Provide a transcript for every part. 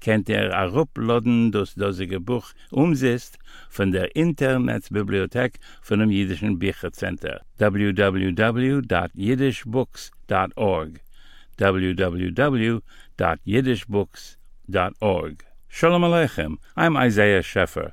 kennt ihr a ruploden das dosige Buch umzist von der Internetbibliothek von dem Jüdischen Büchercenter. www.yiddishbooks.org www.yiddishbooks.org Shalom Aleichem, I'm Isaiah Scheffer.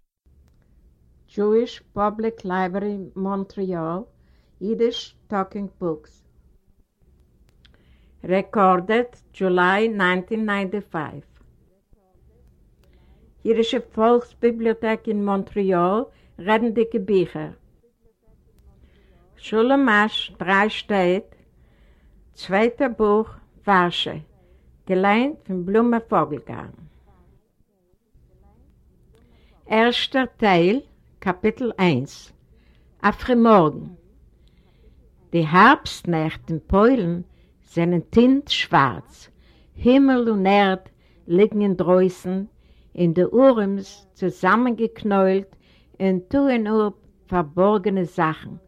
Jewish Public Library, Montreal, Yiddish Talking Books. Recorded July 1995. Jiddische Volksbibliothek in Montreal, Redendike Bücher. Schulemasch, drei steht, zweiter Buch, Warsche, geleint von Blume Vogelgarn. Erster Teil, Kapitel 1 Afrimorgen Die Herbstnächte in Polen sind tint schwarz. Himmel und Erd liegen in Drößen, in der Urems zusammengeknäult und tun up verborgene Sachen,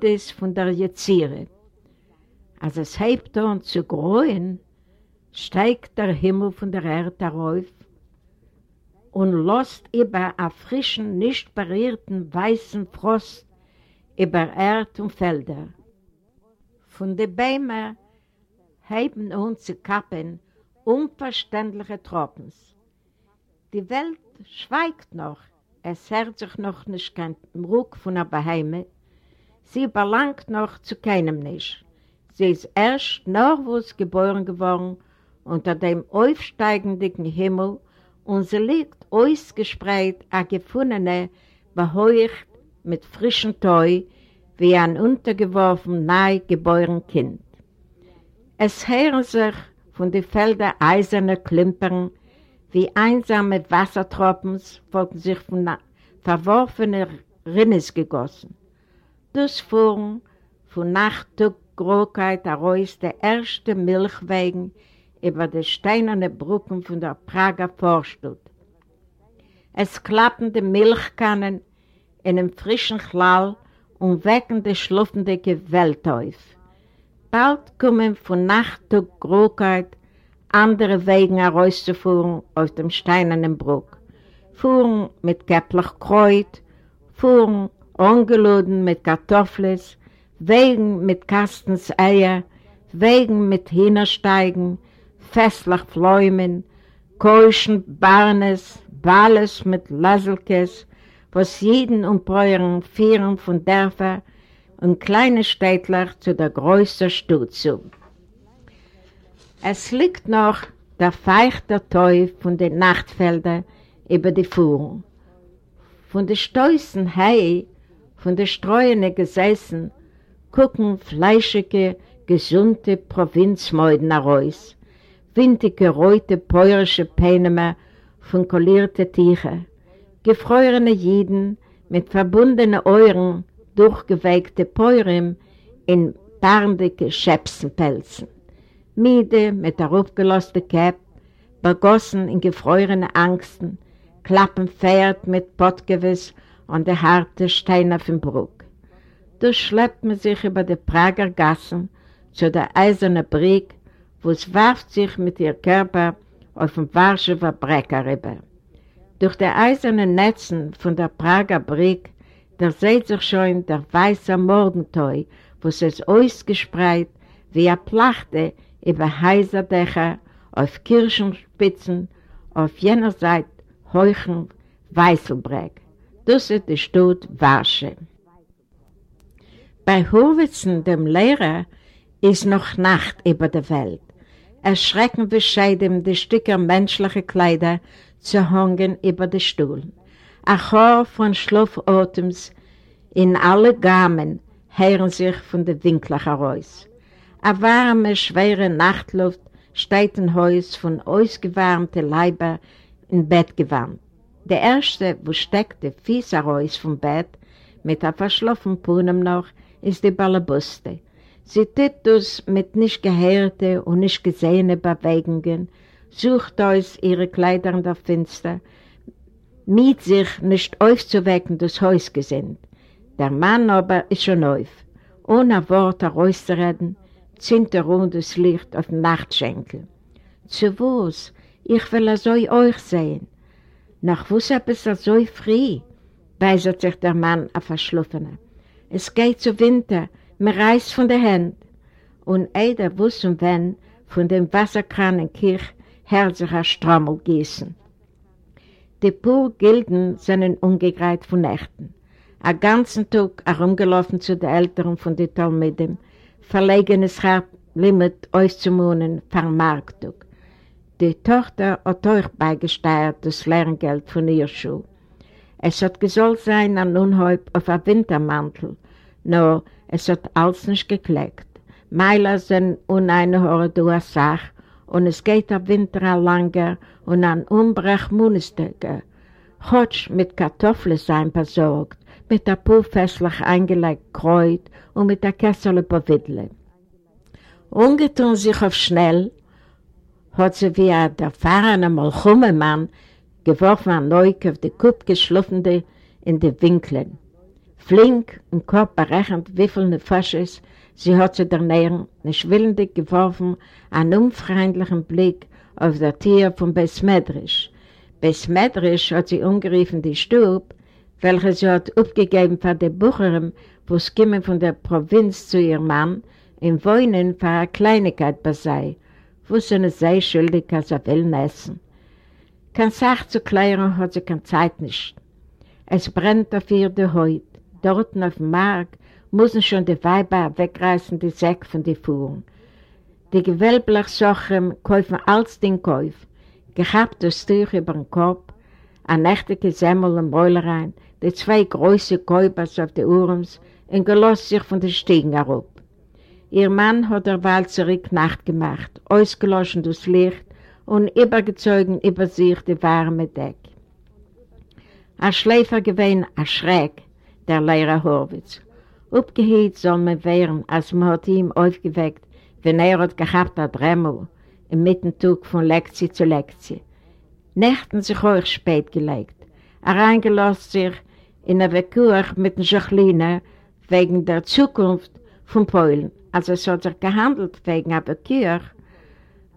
das von der Jeziere. Als es hebt an zu gräuen, steigt der Himmel von der Erde herauf und lost über a frischen, nicht berührten weißen Frost über Erd und Felder. Von den Bäumen heben uns zu Kappen unverständliche Tropens. Die Welt schweigt noch, es hört sich noch nicht kein Ruck von der Beheime, sie belangt noch zu keinem nicht. Sie ist erst es geboren geworden unter dem aufsteigenden Himmel und sie liegt ausgespreit a gefundene, beheucht mit frischem Teu, wie ein untergeworfen, nahe geboren Kind. Es hören sich von den Feldern eiserne Klimpern, wie einsame Wassertropens folgen sich von verworfenen Rinnes gegossen. Das fuhren von Nacht zu Grogheit heraus der erste Milchwegen, über die steinerne Brücken von der Prager Vorstadt. Es klappen die Milchkannen in einem frischen Klall und wecken die schluffende Welt auf. Bald kommen von Nacht zu Grogheit andere Wegen herauszuführen auf dem steinernen Bruck. Fuhren mit Käpplich Kreuz, fuhren ungeladen mit Kartoffeln, Wegen mit Kastens Eier, Wegen mit Hühnersteigen, festlich Fläumen, Keuschen, Barnes, Balles mit Lasselkes, was jeden Umpeuren führen von Dörfer und kleine Städtler zu der größten zu. Es liegt noch der feuchte Teuf von den Nachtfeldern über die Fuhren. Von den Stößen Hei, von den Streuene gesessen, gucken fleischige, gesunde Provinzmeuden heraus, windige, reute, peurische Peinemer von kolierten Tücher, gefrorene Jiden mit verbundenen Euren, durchgeweigte Peurim in barndicke Schäpsenpelzen, Miede mit der aufgelosten Käpp, begossen in gefrorene Angsten, klappen Pferd mit Pottgewiss und der harte Steiner vom Bruck. Da schleppt man sich über die Prager Gassen zu der eisernen Brieg, wo es warft sich mit ihr Körper auf den Warschewer Brecker rüber. Durch die eisernen Netzen von der Prager Brieg, da seht sich schon der weiße Morgenteu, wo es ausgespreit wie eine Plachte über heiser Dächer auf Kirchenspitzen, auf jener Seite heuchen Weißelbreck. Das ist die Stadt Warsche. Bei Howitzen, dem Lehrer, ist noch Nacht über der Welt. Erschrecken bescheiden die Stücke menschliche Kleider zu hängen über den Stuhl. Ein Chor von Schlafotems in alle Gamen hören sich von den Winkeln heraus. Eine warme, schwere Nachtluft steht im Haus von ausgewärmten Leiber im Bett gewandt. Der erste, wo steckt der Fies heraus vom Bett, mit einem verschlafen Puhnen noch, ist die Ballabuste. Sie tut das mit nicht gehörten und nicht gesehenen Bewegungen, sucht aus ihre Kleider in der Finster, miet sich nicht aufzuwecken das Hausgesind. Der Mann aber ist schon auf. Ohne Wort herauszureden, zieht er rund das Licht auf den Nachtschenkel. Zu was? Ich will er so euch sehen. Nach was es er so früh? weisert sich der Mann auf Verschlufene. Es geht zu Winter, mir reißt von der Hand. Und jeder wusste und wenn, von dem Wasserkran in Kirch, hört Strommel gießen. Die pur Gilden sind ungegreit von Nächten. Ein ganzen Tag herumgelaufen zu den Eltern von den Talmiden, verlegenes Hart Limit auszumohnen, Vermarktung. Die Tochter hat euch beigesteuert das Lerngeld von ihr Schuh. Es hat gesollt sein an Unhäub auf ein Wintermantel, nur es hat alles nicht gekleckt. Meiler sind uneinhörer du a Sach und es geht der Winter ein langer und ein Umbrech Munistage. Hotsch mit Kartoffeln sein besorgt, mit der Puh festlich eingelegt Kreuz und mit der Kessel Powidle. Ungetun sich auf schnell, hat sie wie ein erfahrener Malchumemann geworfen an Neuk auf die Kupp geschliffene in die Winkeln. Flink im Kopf viele Fasches sie hat zu der Nähe, nicht willendig geworfen, einen unfreundlichen Blick auf das Tier von Besmedrisch. Besmedrisch hat sie umgerufen die Stub, welche sie hat aufgegeben für die Bucherin, wo es kommen von der Provinz zu ihrem Mann, im Wohnen für eine Kleinigkeit bei sei, wo sie nicht sei schuldig, als er will essen. Kein Sach zu klären hat sie keine Zeit nicht. Es brennt auf ihr die Haut. Dort auf dem Markt müssen schon die Weiber wegreißen die Säcke von den Fuhren. Die gewölblich Sachen kaufen alles den Kauf. Gehabt das Tuch über den Kopf, ein nächtige Semmel im Mäulerein, die zwei große Käubers auf die Urms und gelost sich von den Stiegen herab. Ihr Mann hat derweil zurück Nacht gemacht, ausgelöscht das Licht und übergezogen über sich die warme Deck. Ein Schläfer gewesen, ein Schreck, der Lehrer Horwitz. Aufgehielt soll man werden, als man hat ihm aufgeweckt, wenn er hat gehabt hat Dremel, im Mittentug von Lektie zu Lektie. Nächten sich euch spät gelegt. Er eingelost sich in eine Wekur mit den Jacqueline wegen der Zukunft von Polen. Also es hat sich gehandelt wegen einer Kür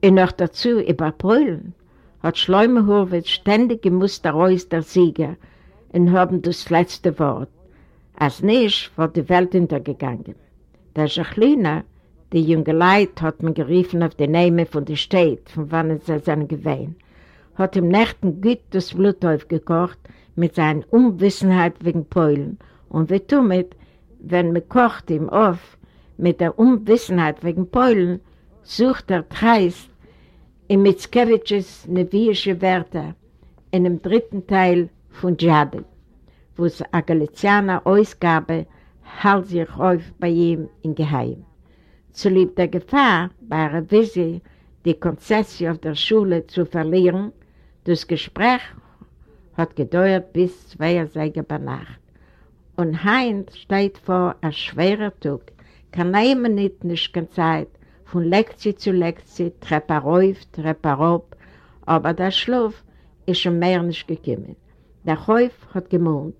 und noch dazu über Polen. Hat Schleume Horwitz ständig gemusst daraus der Sieger und haben das letzte Wort. Als nicht war die Welt untergegangen. Der Jacqueline, die junge Leid, hat man geriefen auf die Name von der Stadt, von wann sie seine gewähnt, hat im Nächten gut das Blut aufgekocht mit seiner Unwissenheit wegen Polen und wie damit, wenn man kocht ihm auf, mit der Unwissenheit wegen Polen sucht er Treist in Mickiewicz nevische Wörter in dem dritten Teil von Dschade, wo es eine Galizianer Ausgabe hält sich auf bei ihm in Geheim. Zulieb der Gefahr, bei einer Visie die Konzession auf der Schule zu verlieren, das Gespräch hat gedauert bis zwei Uhr bei Nacht. Und Heinz steht vor einem schweren Tag, kann nehmen nicht, nicht keine Zeit, von Lektie zu Lektie, Treppe rauf, Treppe rauf, aber der Schlaf ist schon mehr nicht gekommen. Der Häuf hat gemond.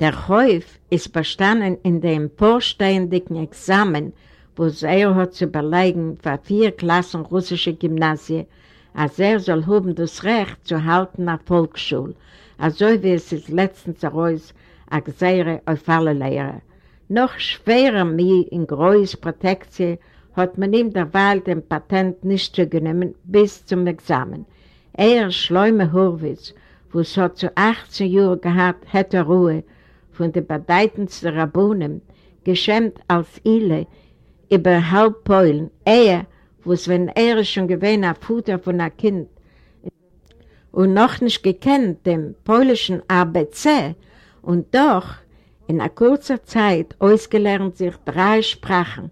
Der Häuf ist bestanden in dem vorstehenden Examen, wo er hat zu überlegen für vier Klassen russische Gymnasie, als er soll haben das Recht zu halten nach Volksschule, also wie es ist letztens heraus, als Seire auf alle Lehrer. Noch schwerer mir in großer Protektion hat man ihm derweil den Patent nicht zugenommen bis zum Examen. Er, Schleume Horwitz, wo es hat zu 18 Jahren gehabt, hätte Ruhe. Von den bedeutendsten Rabunen, geschämt als Ile, über halb Polen, er, wo es, wenn er schon gewesen ein Futter von einem Kind. Und noch nicht gekannt dem polnischen ABC und doch in einer kurzen Zeit ausgelernt sich drei Sprachen,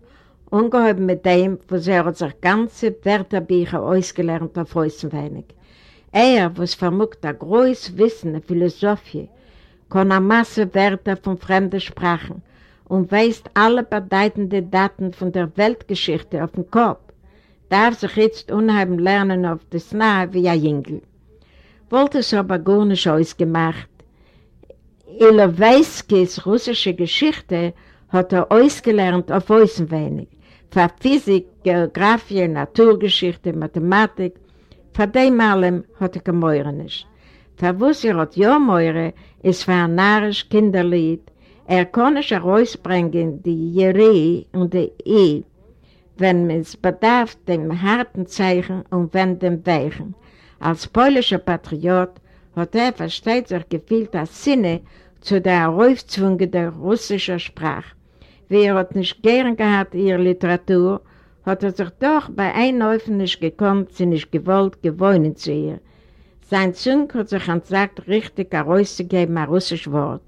ungeheben mit dem, wo sie hat sich ganze Wörterbücher ausgelernt auf Außenweinig. Er, was vermutet ein großes Wissen in Philosophie, kann eine Masse Wörter von fremden Sprachen und weiß alle bedeutenden Daten von der Weltgeschichte auf den Kopf, darf sich jetzt unheimlich lernen auf das Nahe wie ein Jüngel. Wollte es aber gar nicht ausgemacht. Ilovaiskis russische Geschichte hat er ausgelernt auf Außenwenig. Für Physik, Geografie, Naturgeschichte, Mathematik, für dem allem hat er gemäuert nicht. Für was er hat ja meure, ist für ein narrisch Kinderlied. Er kann nicht herausbringen, die Jere und die E, wenn es bedarf dem harten Zeichen und wenn dem Weichen. Als polnischer Patriot hat er versteht sich gefühlt als Sinne zu der Aufzwungen der russischen Sprache. Wie er hat nicht gern gehabt ihre Literatur, hat er sich doch bei Einläufen nicht gekonnt, sie nicht gewollt, gewohnt zu ihr. Sein Zung hat sich ansagt, richtig herauszugeben, ein russisches Wort.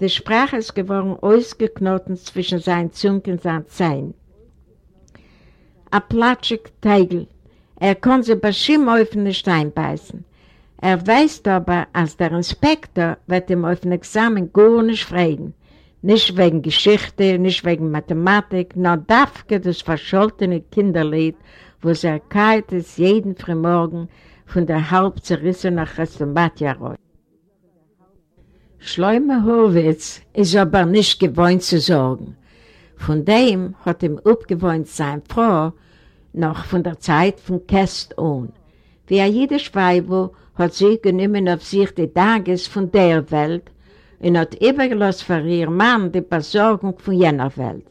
Die Sprache ist geworden ausgeknoten zwischen seinen Zung und seinen Zein. Ein platschig Teigel. Er kann sie bei Schimmhäufen nicht einbeißen. Er weiß aber, als der Inspektor wird ihm auf ein Examen gar nicht fragen. Nicht wegen Geschichte, nicht wegen Mathematik, nur dafür das verscholtene Kinderlied, wo sie kalt ist jeden Frühmorgen von der halb zerrissenen Chrestomatja raus. Schleume Horwitz ist aber nicht gewohnt zu sorgen. Von dem hat ihm abgewohnt sein Frau noch von der Zeit von Käst an. Wie ein jeder Schweiber hat sie genommen auf sich die Tages von der Welt und hat übergelassen für ihren Mann die Besorgung von jener Welt.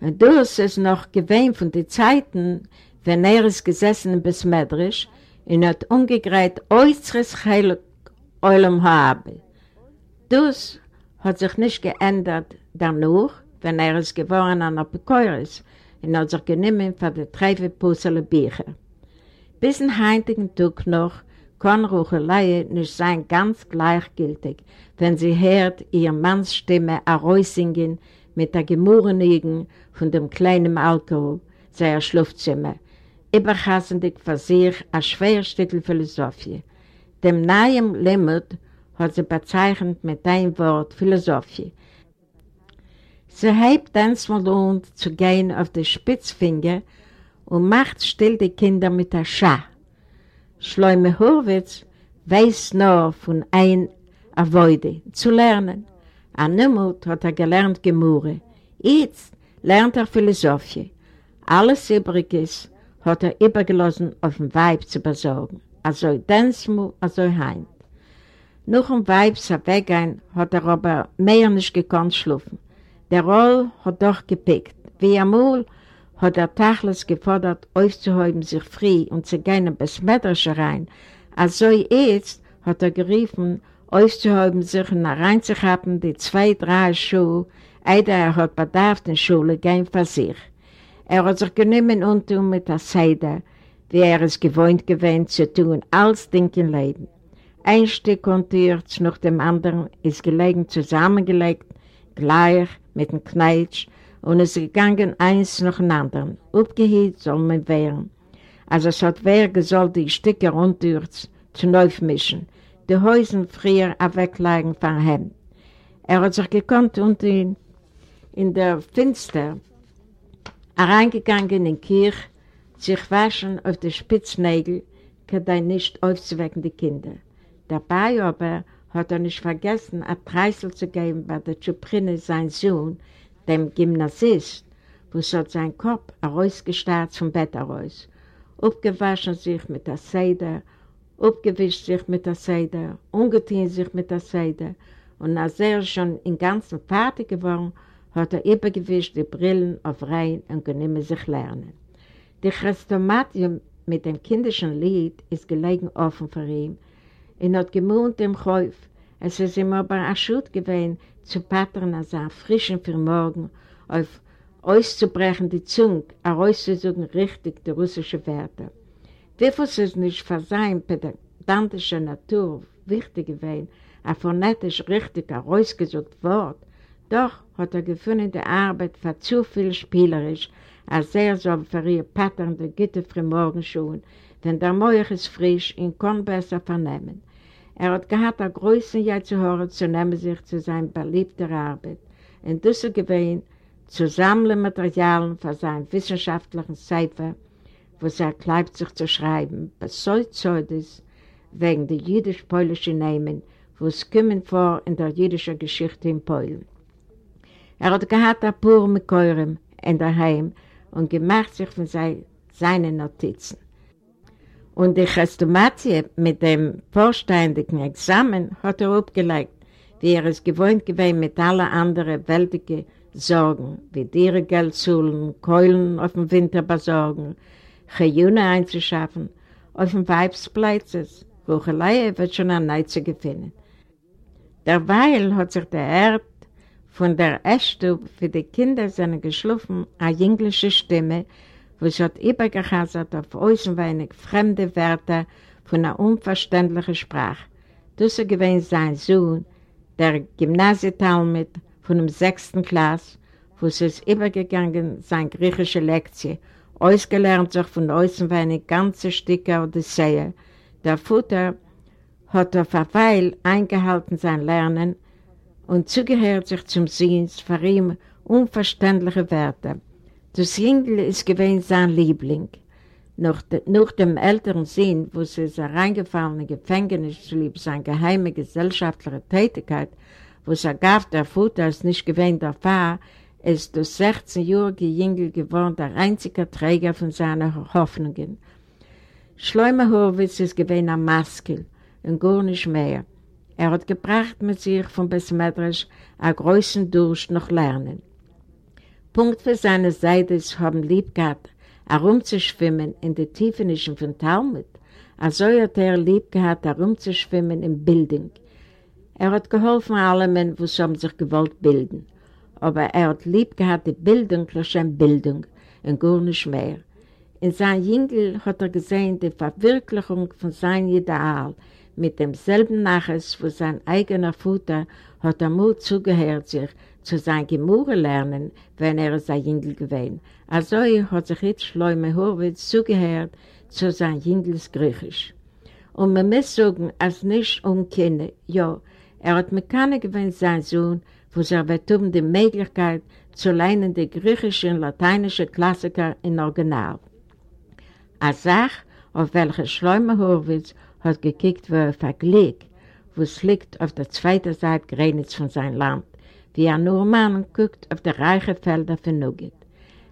Und das ist noch gewähnt von den Zeiten, wenn er ist gesessen bis Medrisch und hat umgegräht äußeres Heilig Eulam habe. Das hat sich nicht geändert danach, wenn er ist geworden an Apikoris und hat sich genommen für die Treife Pussele Bücher. Bis in heutigen Tag noch kann Ruchelei nicht sein ganz gleichgültig, wenn sie hört ihr Manns Stimme singen mit der Gemurrenigen von dem kleinen Alkohol, sei Schlafzimmer, überhassendig für sich ein Schwerstückel Philosophie. Dem neuen Limit hat sie bezeichnet mit einem Wort Philosophie. Sie hebt einmal und zu gehen auf die Spitzfinger und macht still die Kinder mit der Schah. Schleume Horwitz weiß nur von ein Avoide, zu lernen. An Nimmut hat er gelernt Gemurre. Jetzt lernt er Philosophie. Alles Übriges hat er übergelassen, auf den Weib zu besorgen. Also Densmu, also Heim. Nach dem Weib zu weggehen, hat er aber mehr nicht gekonnt schlafen. Der Roll hat doch gepickt. Wie einmal hat er Tachlis gefordert, aufzuhäuben sich frei und zu gehen bis Mädrische rein. Also jetzt hat er gerufen, aufzuhäuben sich und reinzuhaben die zwei, drei Schuhe, einer er hat bedarf in Schule, gehen für sich. Er hat sich genommen und tun mit der Seide, wie er es gewohnt gewesen zu tun, als Ding im Leben. Ein Stück Kontürz nach dem anderen ist gelegen zusammengelegt, gleich mit dem Kneitsch, und es gegangen eins nach dem anderen. Aufgehielt soll man wehren. Also es hat wer gesollt die Stücke runter zu neu mischen, die Häuser früher weglegen von ihm. Er hat sich gekonnt und in, in der Finster reingegangen in die Kirche, sich waschen auf die Spitznägel, kann nicht aufzuwecken, die Kinder. Dabei aber hat er nicht vergessen, ein Preisel zu geben bei der Chuprine, sein Sohn, dem Gymnasist, wo es hat sein Kopf herausgestarrt vom Bett heraus, aufgewaschen sich mit der Seide, aufgewischt sich mit der Seide, ungetein sich mit der Seide. Und als er schon im Ganzen fertig geworden, hat er übergewischt die Brillen auf Reihen und genommen sich lernen. Die Chrestomatium mit dem kindischen Lied ist gelegen offen für ihn. Und hat gemohnt im Käuf, es ist ihm aber ein Schuld gewesen, zu pattern als ein frischen für morgen auf auszubrechen die Zunge, herauszusuchen richtig die russische Werte. Wie viel es nicht für seine pedantische Natur wichtig gewesen, ein phonetisch richtig herausgesucht Wort, doch hat er gefunden die Arbeit für zu viel spielerisch, als er so für ihr patternde Gitter für Morgenschuhen, denn der Meuch ist frisch und kann besser vernehmen. Er hat gehabt, der größten Jahr zu hören, zu nehmen sich zu seiner beliebten Arbeit. Und das ist gewesen, zu sammeln Materialien für seinen wissenschaftlichen Cipher, wo er kleibt sich zu schreiben, besäut Zeudes, wegen der jüdisch-polischen Namen, wo es kommen vor in der jüdischen Geschichte in Polen. Er hat gehabt ein paar Mekäuren in der Heim und gemacht sich von seinen Notizen. Und die Chestomatie mit dem vorstehenden Examen hat er abgelegt, wie er es gewohnt gewesen mit allen anderen weltlichen Sorgen, wie Tiere Geld zuhlen, Keulen auf dem Winter besorgen, Chajune einzuschaffen, auf dem Weibsplätzes, wo Chaleie wird schon ein Neize gefunden. Derweil hat sich der Erd von der Essstube für die Kinder seine geschliffen eine englische Stimme, sie hat übergehasert auf außenweinig fremde Wörter von einer unverständlichen Sprache. Das gewesen sein Sohn, der Gymnasietalmud von dem sechsten Klass, wo sie ist übergegangen, seine griechische Lektion, ausgelernt sich von außenweinig ganze Stücke Odyssee. Der Futter hat auf eine Weile eingehalten sein Lernen und zugehört sich zum Sehens für ihm unverständliche Wörter. Das Jüngel ist gewesen sein Liebling. Nach, de, nach dem älteren Sinn, wo sie ist reingefallen in Gefängnis zu lieb seine geheime gesellschaftliche Tätigkeit, wo sie gab der Futter als nicht gewesen der Pfarr, ist das 16-jährige Jüngel geworden der einzige Träger von seinen Hoffnungen. Schleumer Horwitz ist gewesen ein Maskel und gar nicht mehr. Er hat gebracht mit sich von Besmetrisch einen großen Durst noch lernen. Punkt für seine Seite haben lieb gehabt, herumzuschwimmen in den Tiefenischen von Talmud. Also hat er lieb gehabt, herumzuschwimmen in Bildung. Er hat geholfen allen, wo sie sich gewollt bilden. Aber er hat lieb gehabt, die Bildung, schon Bildung, und gar nicht mehr. In seinem Jüngel hat er gesehen die Verwirklichung von seinem Ideal, mit demselben Naches, wo sein eigener Futter hat er Mut zugehört sich, zu sein Gemurre lernen, wenn er sein Jüngel gewesen. Also hat sich jetzt Schleume Horwitz zugehört zu sein Jüngels Griechisch. Und man muss sagen, als nicht umkennen, ja, er hat mit keiner gewinnt sein Sohn, wo er wird um die Möglichkeit zu lernen die griechische und lateinische Klassiker in Original. Als Sache, auf welche Schleume Horwitz hat gekickt, wo er vergleicht, wo es liegt auf der zweiten Seite Grenitz von seinem Land, wie ein Norman guckt auf die reichen Felder von Nugget.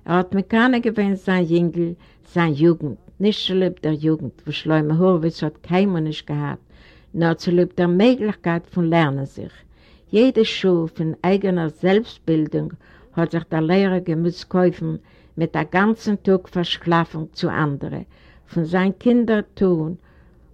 Er hat mit keiner gewöhnt sein Jüngel, sein Jugend, nicht zu lieb der Jugend, wo Schleume Horwitz hat keiner nicht gehabt, nur zu lieb der Möglichkeit von Lernen sich. Jede Schule von eigener Selbstbildung hat sich der Lehrer gemusst kaufen, mit der ganzen Tag Versklaven zu anderen. Von seinen Kindern tun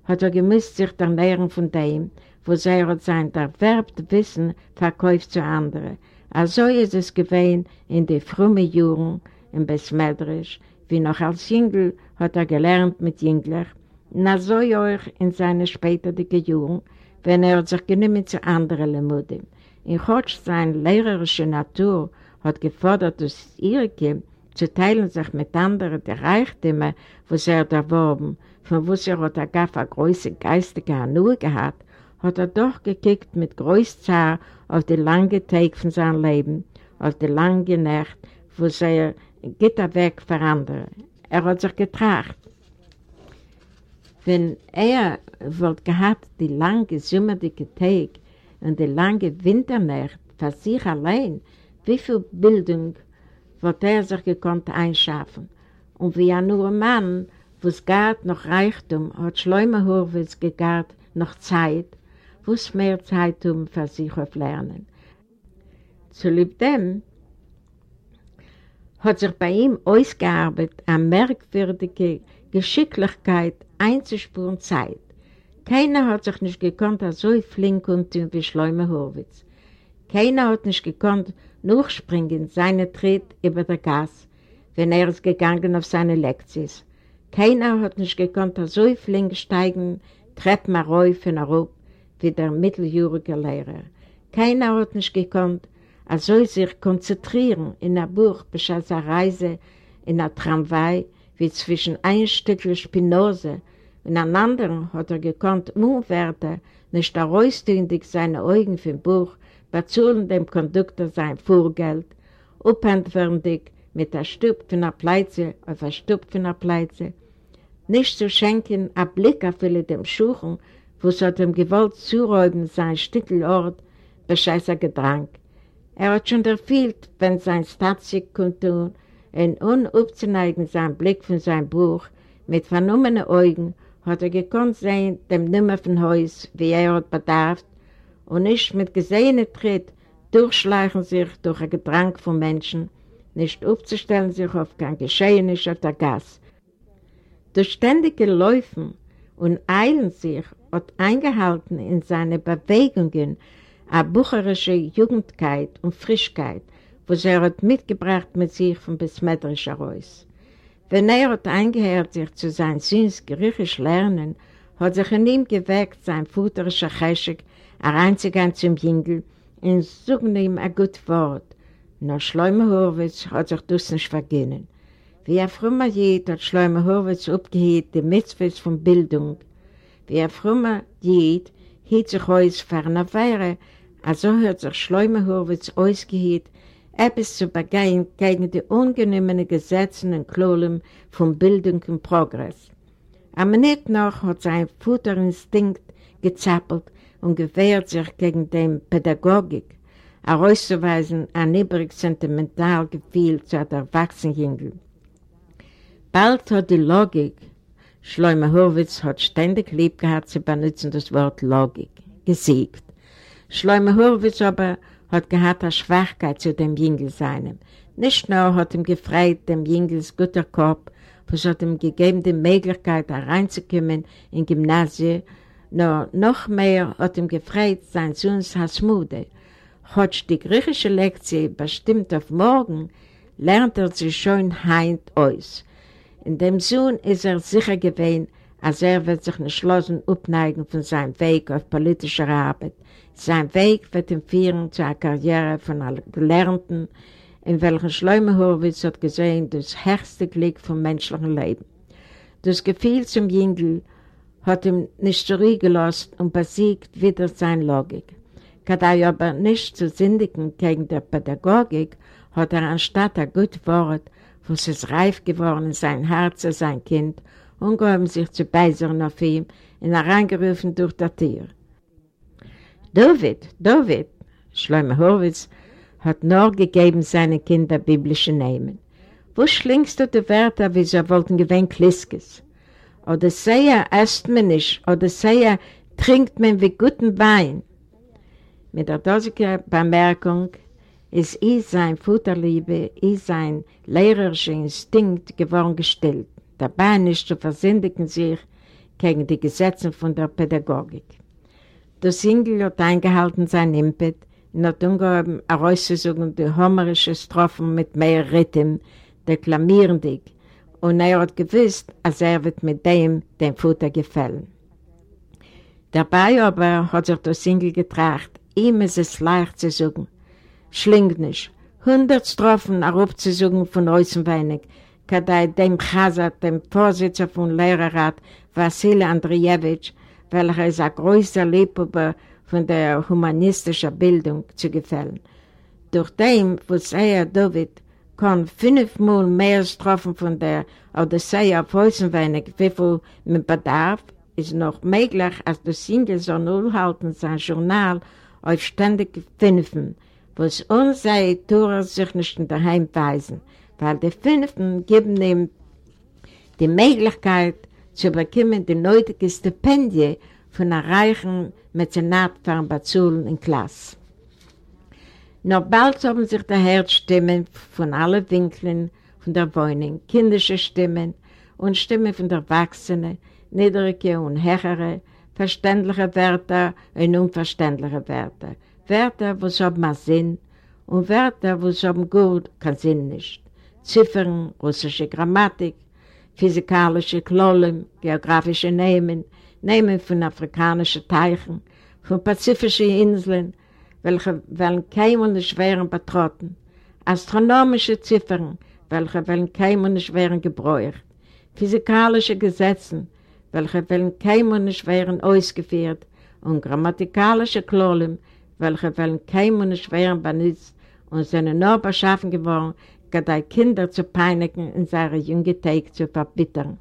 hat er gemusst sich ernähren von dem, wo er hat sein erwerbtes Wissen verkauft zu anderen. Also ist es gewesen in den frühen Jahren in Besmedrisch, wie noch als Jüngel hat er gelernt mit Jüngler, na so auch in seinen späteren Jahren, wenn er sich genommen zu anderen Lemuden. In Hotsch seine lehrerische Natur hat gefordert, dass Irke zu teilen sich mit anderen die Reichtümer, was er erworben, von wo er hat er gar große geistige Hanur gehabt, hat er doch gekickt mit Großzahl auf die lange Tag von seinem Leben, auf die lange Nacht, wo er Gitter weg für andere. Er hat sich getracht. Wenn er wollte gehabt, die lange, sommerliche Tag und die lange Winternacht für sich allein, wie viel Bildung wird er sich gekonnt einschaffen. Und wie ein nur Mann, wo es gart noch Reichtum, hat Schleumer Horwitz gegart noch Zeit, wo es mehr Zeit um für sich auf Lernen. Zu lieb dem hat sich bei ihm ausgearbeitet eine merkwürdige Geschicklichkeit einzuspuren Zeit. Keiner hat sich nicht gekonnt, so flink und wie Schleumer Horwitz. Keiner hat nicht gekonnt, nachspringen seine Tritt über der Gas, wenn er ist gegangen auf seine Lektions. Keiner hat nicht gekonnt, so flink steigen, Treppen rauf und rauf, wie der mitteljährige Lehrer. Keiner hat nicht gekonnt, also sich konzentrieren in einem Buch, bis eine Reise in einer Tramway, wie zwischen ein Stückchen Spinose und einem anderen hat er gekonnt, umwerten, nicht herausstündig seine Augen für ein Buch, bezahlen dem Konduktor sein Vorgeld, upentwürdig mit der Stub von der Pleize auf der Stub von der Pleize, nicht zu schenken, ein Blick auf viele dem Schuchen, wo es hat ihm gewollt zuräumen, sein Stückelort, bescheißer Gedrang. Er hat schon erfüllt, wenn sein Statik kommt und unabzuneigen sein Blick von seinem Buch, mit vernommenen Augen, hat er gekonnt sehen, dem Nummer von Haus, wie er hat bedarf, und nicht mit gesehener Tritt durchschleichen sich durch ein Gedrang von Menschen, nicht aufzustellen sich auf kein Geschehnis der Gas. Durch ständige Läufen und Eilen sich hat eingehalten in seine Bewegungen eine bucherische Jugendkeit und Frischkeit, was er hat mitgebracht mit sich von Besmetrisch heraus. Wenn er hat eingehört sich zu sein Sins griechisch lernen, hat sich in ihm geweckt sein futterischer Cheschig hereinzugehen zum Jüngel und suchen ihm ein gutes Wort. Nur Schleume Horwitz hat sich das nicht vergehen. Wie er früher Jid hat Schleume Horwitz abgehielt die Mitzvahs von Bildung. Wie er früher Jid hielt sich aus ferner Weire, also hat sich Schleume Horwitz ausgehielt, etwas zu begehen gegen die ungenümmenen Gesetze und Klolen von Bildung und Progress. Am Minute noch hat sein Futterinstinkt gezappelt und gewehrt sich gegen die Pädagogik, herauszuweisen ein übrig sentimental Gefühl zu der Erwachsenenjüngel. Bald hat die Logik, Schleume Horwitz hat ständig lieb gehabt zu benutzen das Wort Logik, gesiegt. Schleume Horwitz aber hat gehabt eine Schwachkeit zu dem Jüngel seinem. Nicht nur hat ihm gefreit dem Jüngels guter Kopf, was hat ihm gegeben die Möglichkeit, reinzukommen in Gymnasium, nur noch mehr hat ihm gefreit sein Sohns Hasmude. Hat die griechische Lektion bestimmt auf morgen, lernt er sich schon heint aus. In dem Sohn ist er sicher gewesen, als er wird sich entschlossen abneigen von seinem Weg auf politischer Arbeit. Sein Weg wird ihm führen zu einer Karriere von einem Gelernten, in welchem Schleume Horwitz hat gesehen das höchste Glück vom menschlichen Leben. Das Gefühl zum Jüngel hat ihm nicht zurückgelassen und besiegt wieder seine Logik. Kadai aber nicht zu sündigen gegen die Pädagogik, hat er anstatt ein gutes Wort, was es reif geworden in sein Herz, sein Kind, umgehoben sich zu beisern auf ihm und hereingerufen durch das Tier. David, David, Schleume Horwitz, hat nur gegeben seinen Kindern biblische Namen. Wo schlingst du die Wörter, wie sie wollten gewähnt Kliskes? Odysseia esst man nicht, Odysseia trinkt man wie guten Wein. Mit der dosigen Bemerkung ist ich sein Futterliebe, ich sein lehrerischer Instinkt geworden gestellt dabei nicht zu versündigen sich gegen die Gesetze von der Pädagogik. Der Single hat eingehalten sein Impet und hat umgehoben herauszusuchen die homerische Strophen mit mehr Rhythm, deklamierendig, und er hat gewusst, als er wird mit dem dem Futter gefallen. Dabei aber hat sich der Single getracht, ihm ist es leicht zu suchen. Schlingt nicht, hundert Strophen herabzusuchen von außen wenig, kadai dem Chazat, dem Vorsitzer von Lehrerrat, Vassili Andrejewitsch, welcher ist ein größter Liebhaber von der humanistischen Bildung zu gefallen. Durch dem, was er David kann fünfmal mehr Strophen von der Odyssee auf Häusenweinig, wie viel man bedarf, ist noch möglich, als der Single so null halten sein Journal auf ständig Fünfen, was uns sei, tue sich nicht daheim weisen weil die Fünften geben ihm die Möglichkeit zu bekommen die nötige Stipendie von einer reichen Mäzenat von Bazulen in Klasse. Noch bald haben sich daher Stimmen von allen Winkeln von der Wohnung, kindische Stimmen und Stimmen von Erwachsenen, niedrige und höhere, verständliche Wörter und unverständliche Wörter. Wörter, was haben Sinn und Wörter, wo es haben gut, kein Sinn nicht. Ziffern, russische Grammatik, physikalische Klollen, geografische Namen, Namen von afrikanischen Teichen, von pazifischen Inseln, welche wollen keinem nicht wären betrotten, astronomische Ziffern, welche wollen keinem nicht wären gebräucht, physikalische Gesetze, welche wollen keinem nicht wären ausgeführt, und grammatikalische Klollen, welche wollen keinem nicht wären benutzt und sind nur beschaffen geworden, die Kinder zu peinigen und seine junge Tage zu verbittern.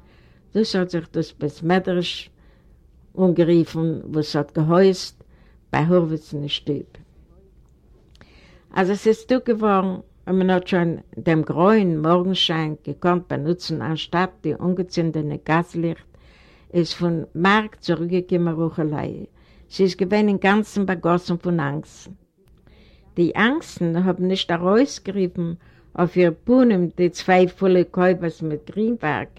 Das hat sich das besmetterisch umgeriefen, was hat gehäust bei Horwitz in Stüb. Also es ist du geworden, und man hat schon dem grauen Morgenschein gekonnt benutzen, anstatt die ungezündete Gaslicht, ist von Mark zurückgekommen Ruchelei. Sie ist gewesen im Ganzen begossen von Angst. Die Angsten haben nicht herausgerieben auf ihr Puhnen die zwei volle Käubers mit Grünwerk,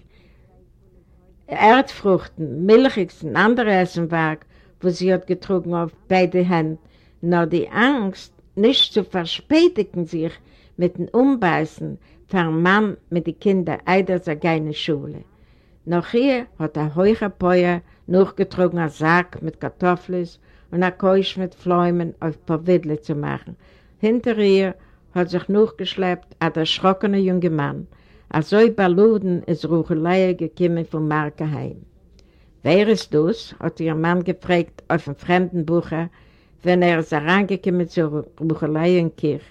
Erdfruchten, Milchigs und andere Essenwerk, wo sie hat getrunken auf beide Hände, nur die Angst, nicht zu verspätigen sich mit dem Umbeißen vom Mann mit den Kindern zur keine Schule. Noch hier hat er heucher Päuer nachgetrunken einen Sack mit Kartoffeln und ein Keusch mit Pflaumen auf Powidle zu machen. Hinter ihr hat sich nachgeschleppt ein erschrockener junger Mann. Als so Baluden ist Ruchelei gekommen vom Markenheim. Wer ist das? hat ihr Mann gefragt auf dem fremden Bucher, wenn er ist herangekommen zur Ruchelei in Kirch,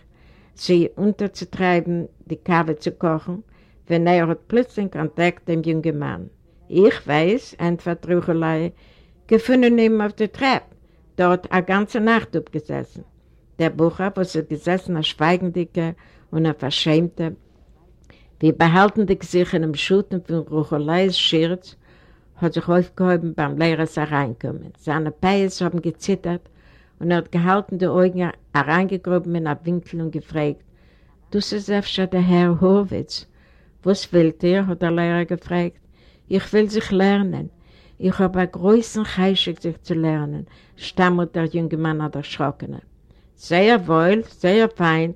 sie unterzutreiben, die Kaffee zu kochen, wenn er hat plötzlich Kontakt dem jungen Mann. Ich weiß, antwortet Ruchelei, gefunden ihm auf der Treppe, dort eine ganze Nacht abgesessen. Der Bucher, wo sie gesessen, ein Schweigendicker und ein Verschämter, wie behalten die sich in dem Schuten von Rucheleis Schirz, hat sich aufgehoben beim Lehrer hereinkommen. Seine Peis haben gezittert und er hat die Augen hereingegruben in einen Winkel und gefragt, Du öfter der Herr Horwitz. Was will ihr? hat der Lehrer gefragt. Ich will sich lernen. Ich habe einen großen Heischig, sich zu lernen, stammelt der junge Mann an der Schrockene. Sehr wohl, sehr fein,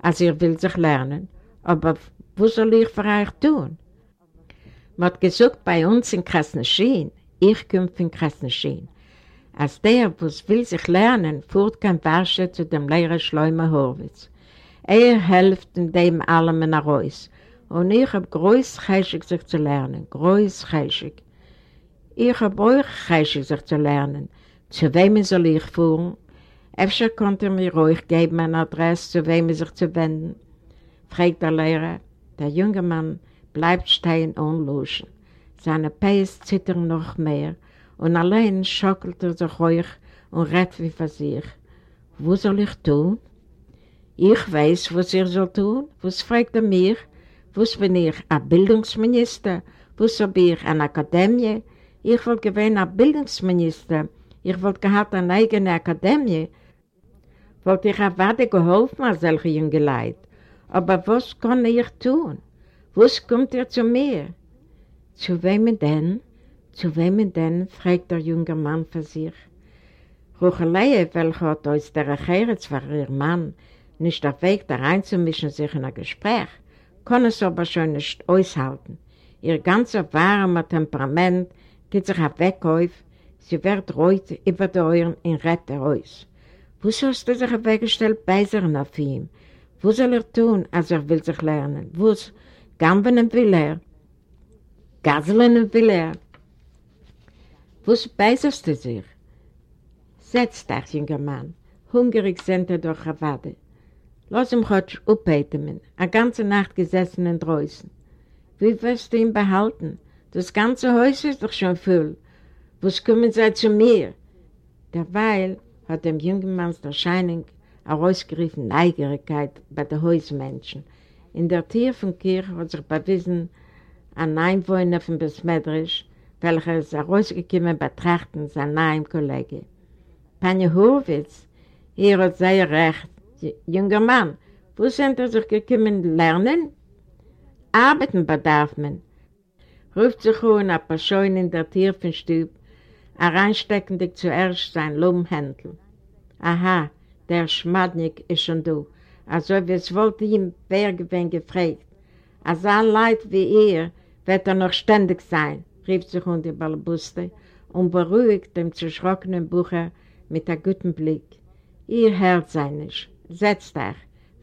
als ihr will sich lernen. Aber was soll ich für euch tun? Man hat gesagt bei uns in Krasnaschien, ich komme von Krasnaschien, als der, was will sich lernen, fuhrt kein Warsche zu dem Lehrer Schleumer Horwitz. Er hilft in dem allem in Reus. Und ich habe groß Heischig sich zu lernen, groß Heischig. Ich habe euch Heischig sich zu lernen. Zu wem soll ich fuhren? Efter konnte mir ruhig geben eine Adresse, zu wem sich zu wenden. Fragt der Lehrer. Der junge Mann bleibt stehen und luschen. Seine Peis zittern noch mehr und allein schockelt er sich ruhig und redet wie für sich. Wo soll ich tun? Ich weiß, was er soll tun. Was fragt er mich? Was bin ich, ein Bildungsminister? Was habe ich, eine Akademie? Ich wollte gewähnen, ein Bildungsminister. Ich wollte gehabt eine eigene Akademie. Wollte ich auch weiter geholfen an solche junge Leute. Aber was kann ich tun? Was kommt er zu mir? Zu wem denn? Zu wem denn? fragt der junge Mann für sich. Ruchelei, welcher hat aus der Recheritz für ihr Mann nicht auf Weg da reinzumischen sich in ein Gespräch, kann es aber schon nicht aushalten. Ihr ganzer warmer Temperament geht sich auf Weg auf, sie wird reut über die Euren in Rette aus. Was hast du sich weggestellt, beisern auf ihm? Was soll er tun, als er will sich lernen? Was? Gambenen will er? Gaseln will er? Was beiserst du sich? Setz dich, junger Mann. Hungrig sind er durch Wade. Lass ihm heute aufbeten, eine ganze Nacht gesessen in draußen. Wie wirst du ihn behalten? Das ganze Haus ist doch schon voll. Was kommen sie zu mir? Derweil hat dem jungen Mann der Erscheinung herausgerufen Neugierigkeit bei den Hausmenschen. In der Tür von Kirche hat sich bewiesen ein Einwohner von Besmeidrisch, welcher ist herausgekommen betrachten sein neuem Kollege. Panje Horwitz, hier hat sehr recht, junger Mann, wo sind er sich gekommen lernen? Arbeiten bedarf man. Ruft sich hohen ein paar Scheunen in der Tür von Stub, hereinsteckend zuerst sein Lumhändel. Aha, der Schmadnik ist schon du. Also wie es wollte ihm wer gewinn gefragt. Als ein Leid wie ihr wird er noch ständig sein, rief sich um die Balbuste und beruhigt dem zerschrockenen Bucher mit einem guten Blick. Ihr hört sein nicht. Setzt euch.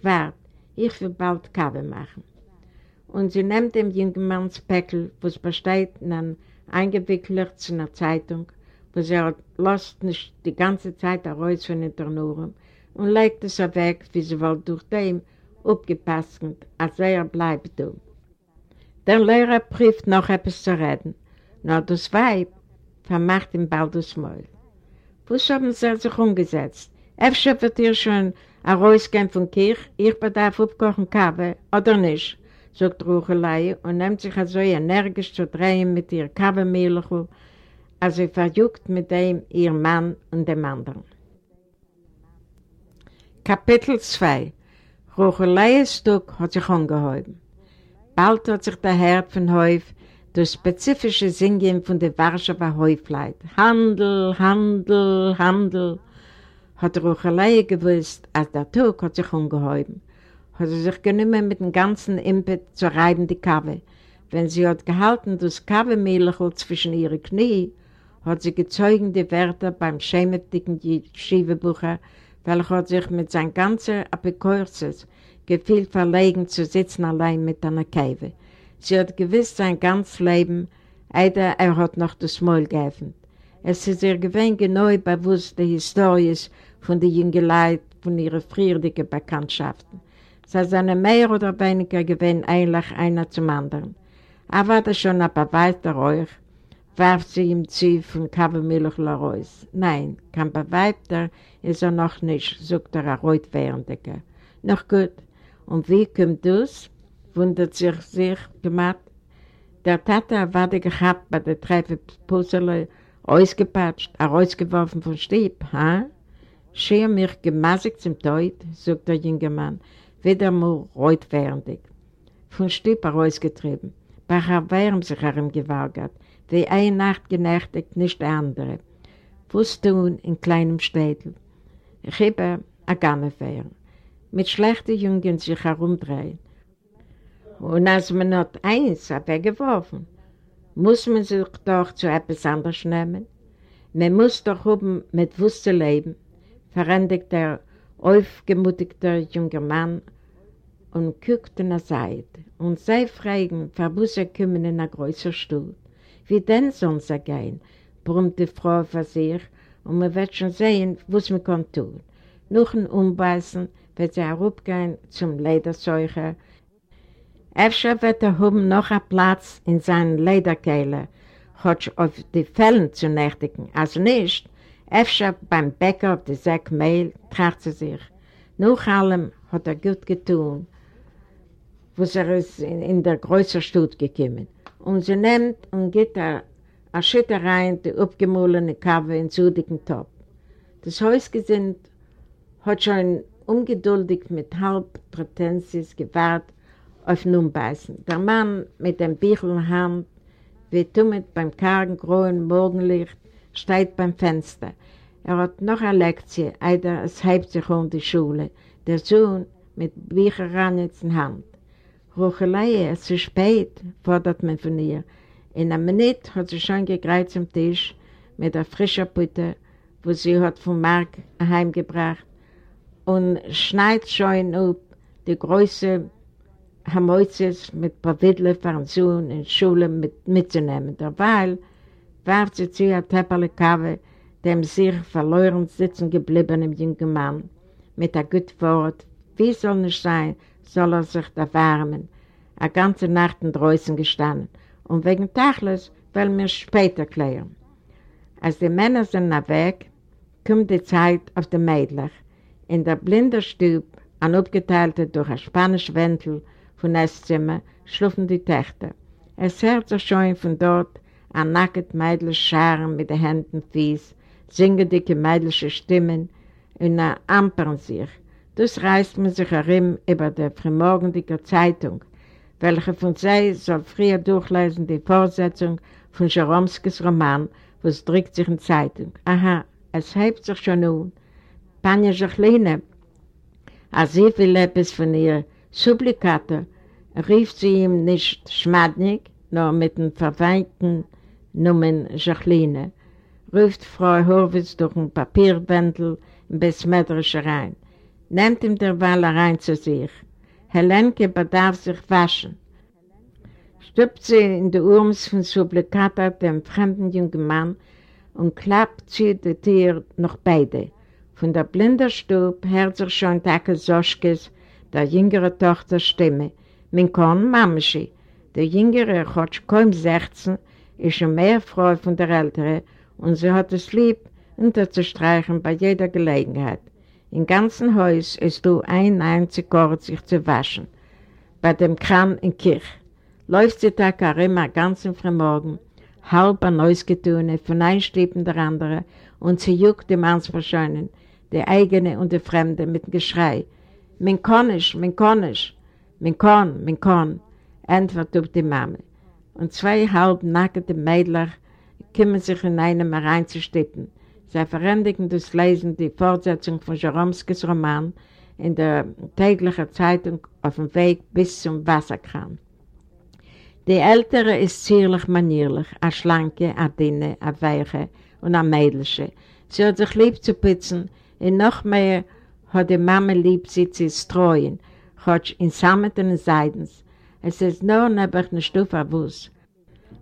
Wart, ich will bald Kaffee machen. Und sie nimmt dem jungen Manns Päckl, was besteht in einem eingewickelt zu einer Zeitung, wo sie hat lässt nicht die ganze Zeit heraus von den Tornuren und legt es weg, wie sie wohl durch dem aufgepasst, als er bleibt da. Der Lehrer prüft noch etwas zu reden, nur das Weib vermacht ihm bald das Maul. Was haben sie sich umgesetzt? Efter wird ihr schon herausgehen von Kirch, ich bedarf aufkochen Kaffee, oder nicht? sagt Ruchelei und nimmt sich so energisch zu drehen mit ihr als sie verjuckt mit dem ihr Mann und dem anderen. Kapitel 2 Ruchelei Stück hat sich angehoben. Bald hat sich der Herr von Häuf durch spezifische Singen von der Warschauer Häufleit. Handel, Handel, Handel, hat Ruchelei gewusst, als der Tag hat sich umgehoben. Hat sie sich genommen mit dem ganzen Impet zu reiben die Kappe. Wenn sie hat gehalten, das Kaffeemehlchel zwischen ihren Knie, hat sie gezeugen die Wörter beim schämetigen Schiebebucher, welcher hat sich mit seinem ganzen Apikorzes gefühlt verlegen zu sitzen allein mit einer Käfe. Sie hat gewiss sein ganzes Leben, eider er hat noch das Maul geöffnet. Es ist ihr gewinn genau bewusst die Historie von den jungen Leuten, von ihren früheren Bekanntschaften. Sie sind mehr oder weniger gewinn eigentlich einer zum anderen. Aber das schon ein Beweis der euch, warf sie ihm zu von Kabelmilch raus. Nein, kein Beweis der ist er noch nicht, sagt er Reutwährendeke. Noch gut, und wie kommt das? Wundert sich sich gemacht. Der Tata war die gehabt bei der Treppe Puzzle, ausgepatscht, ausgeworfen von Stieb, ha? Schier mich gemassig zum Teut, sagt der junge Mann, wieder mal reutwährendig. Von Stieb herausgetrieben. Bei Wärm sich herumgewagert, wie eine Nacht genächtigt, nicht der andere. Was tun in kleinem Städtel? Ich habe eine Gammefähre mit schlechten Jungen sich herumdrehen. Und als man noch eins weggeworfen, muss man sich doch zu etwas anderes nehmen. Man muss doch oben mit Wusste leben, verendigt der aufgemutigte junge Mann und guckt in der Seite. Und sei fragen, verbusse kommen in einer größeren Stuhl. Wie denn soll es gehen? brummt die Frau für sich, und man wird schon sehen, was man kann tun. Noch ein Umbeißen, wird sie herabgehen zum Lederseucher. Efter wird er haben noch einen Platz in seinen Lederkehle, hat auf die Fellen zu nächtigen. Also nicht, efter beim Bäcker auf die Säck Mehl tracht sie sich. Nach allem hat er gut getan, was er ist in, in der größeren Stadt gekommen. Und sie nimmt und geht er a Schütte rein, die abgemohlene Kave in zudigen Top. Das Hausgesinnt hat schon ungeduldig mit halb Prätensis gewartet auf Numbeißen. Der Mann mit dem Bichel in Hand, wie tummet beim kargen, grauen Morgenlicht, steht beim Fenster. Er hat noch eine Lektie, einer es heibt sich um die Schule, der Sohn mit Bücherranitz in Hand. Ruchelei, es ist spät, fordert man von ihr. In einer Minute hat sie schon gegreizt am Tisch mit der frischen Putte, wo sie hat vom Mark heimgebracht und schneit schon auf die große Hamoizes mit Pavidle von Sohn in Schule mit, mitzunehmen. Derweil warf sie zu ihr Tepperle Kave, dem sich verloren sitzen gebliebenen jungen Mann, mit der guten Wort, wie soll nicht sein, soll er sich da wärmen, eine ganze Nacht in draußen gestanden, und wegen Tachles will mir später klären. Als die Männer sind weg, kommt die Zeit auf die Mädchen, in der Blinderstube, an abgeteilte durch ein spanisches Wendel von Esszimmer, schlufen die Töchter. Es hört sich schon von dort ein nacket meidlich Scharen mit den Händen fies, singen dicke meidliche Stimmen und ampern sich. Das reißt man sich herum über der frühmorgendliche Zeitung, welche von sie soll früher durchlesen die Fortsetzung von Jaromskis Roman, was drückt sich in Zeitung. Aha, es hebt sich schon nun, Panja Jacqueline, Als sie will etwas von ihr Supplikate, rief sie ihm nicht schmadnig, nur mit dem verweinten Numen Jacqueline, ruft Frau Horwitz durch ein Papierbändel in Besmetrische rein. Nehmt ihm derweil rein zu sich. Helenke bedarf sich waschen. Stüppt sie in die Urms von Supplikata dem fremden jungen Mann und klappt sie die Tür noch beide. Von der blinden Stub hört sich schon Tage Soschkes, der jüngere Tochter, Stimme. Mein Korn, Mamschi. Der jüngere hat kaum 16, ist schon mehr Frau von der Ältere und sie hat es lieb, unterzustreichen bei jeder Gelegenheit. Im ganzen Haus ist du ein einzig Ort, sich zu waschen. Bei dem Kran in Kirch. Läuft sie da immer ganzen Frühmorgen, halb ein neues Getune, von einem Stippen der andere, und sie juckt die Mannsverscheunen, die eigene und die fremde, mit dem Geschrei. Mein Konnisch, mein Konnisch, mein Kon, mein Kon, antwortet die Mama. Und zwei halb nackte Mädler kümmern sich in einem reinzustippen. Sie verändigen das Lesen die Fortsetzung von Jeromskis Roman in der täglichen Zeitung auf dem Weg bis zum Wasserkran. Die Ältere ist zierlich manierlich, a schlanke, a dünne, a weiche und a mädelsche. Sie hat sich lieb zu putzen und noch mehr hat die Mama lieb sie zu streuen, hat in Sammeten und Seidens. Es ist nur neben einer Stufe Wuss.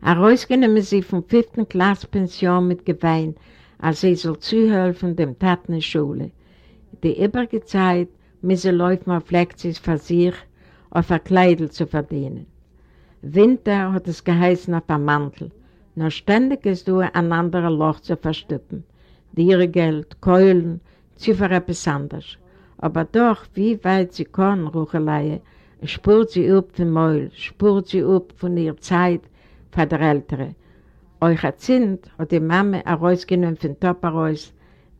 Herausgenommen sie vom fünften Klasse Pension mit Gewein, als sie soll zuhelfen dem Taten in Schule. Die übrige Zeit müsse laufen auf Lektions für sich, auf ein Kleidel zu verdienen. Winter hat es geheißen auf einem Mantel. Nur ständig ist du ein anderer Loch zu verstüppen. Geld, Keulen, zu für etwas anderes. Aber doch, wie weit sie kann, Spürt sie up vom Mäul, spürt sie up von ihrer Zeit für der Ältere. Euch erzählt hat die Mama herausgenommen von Top heraus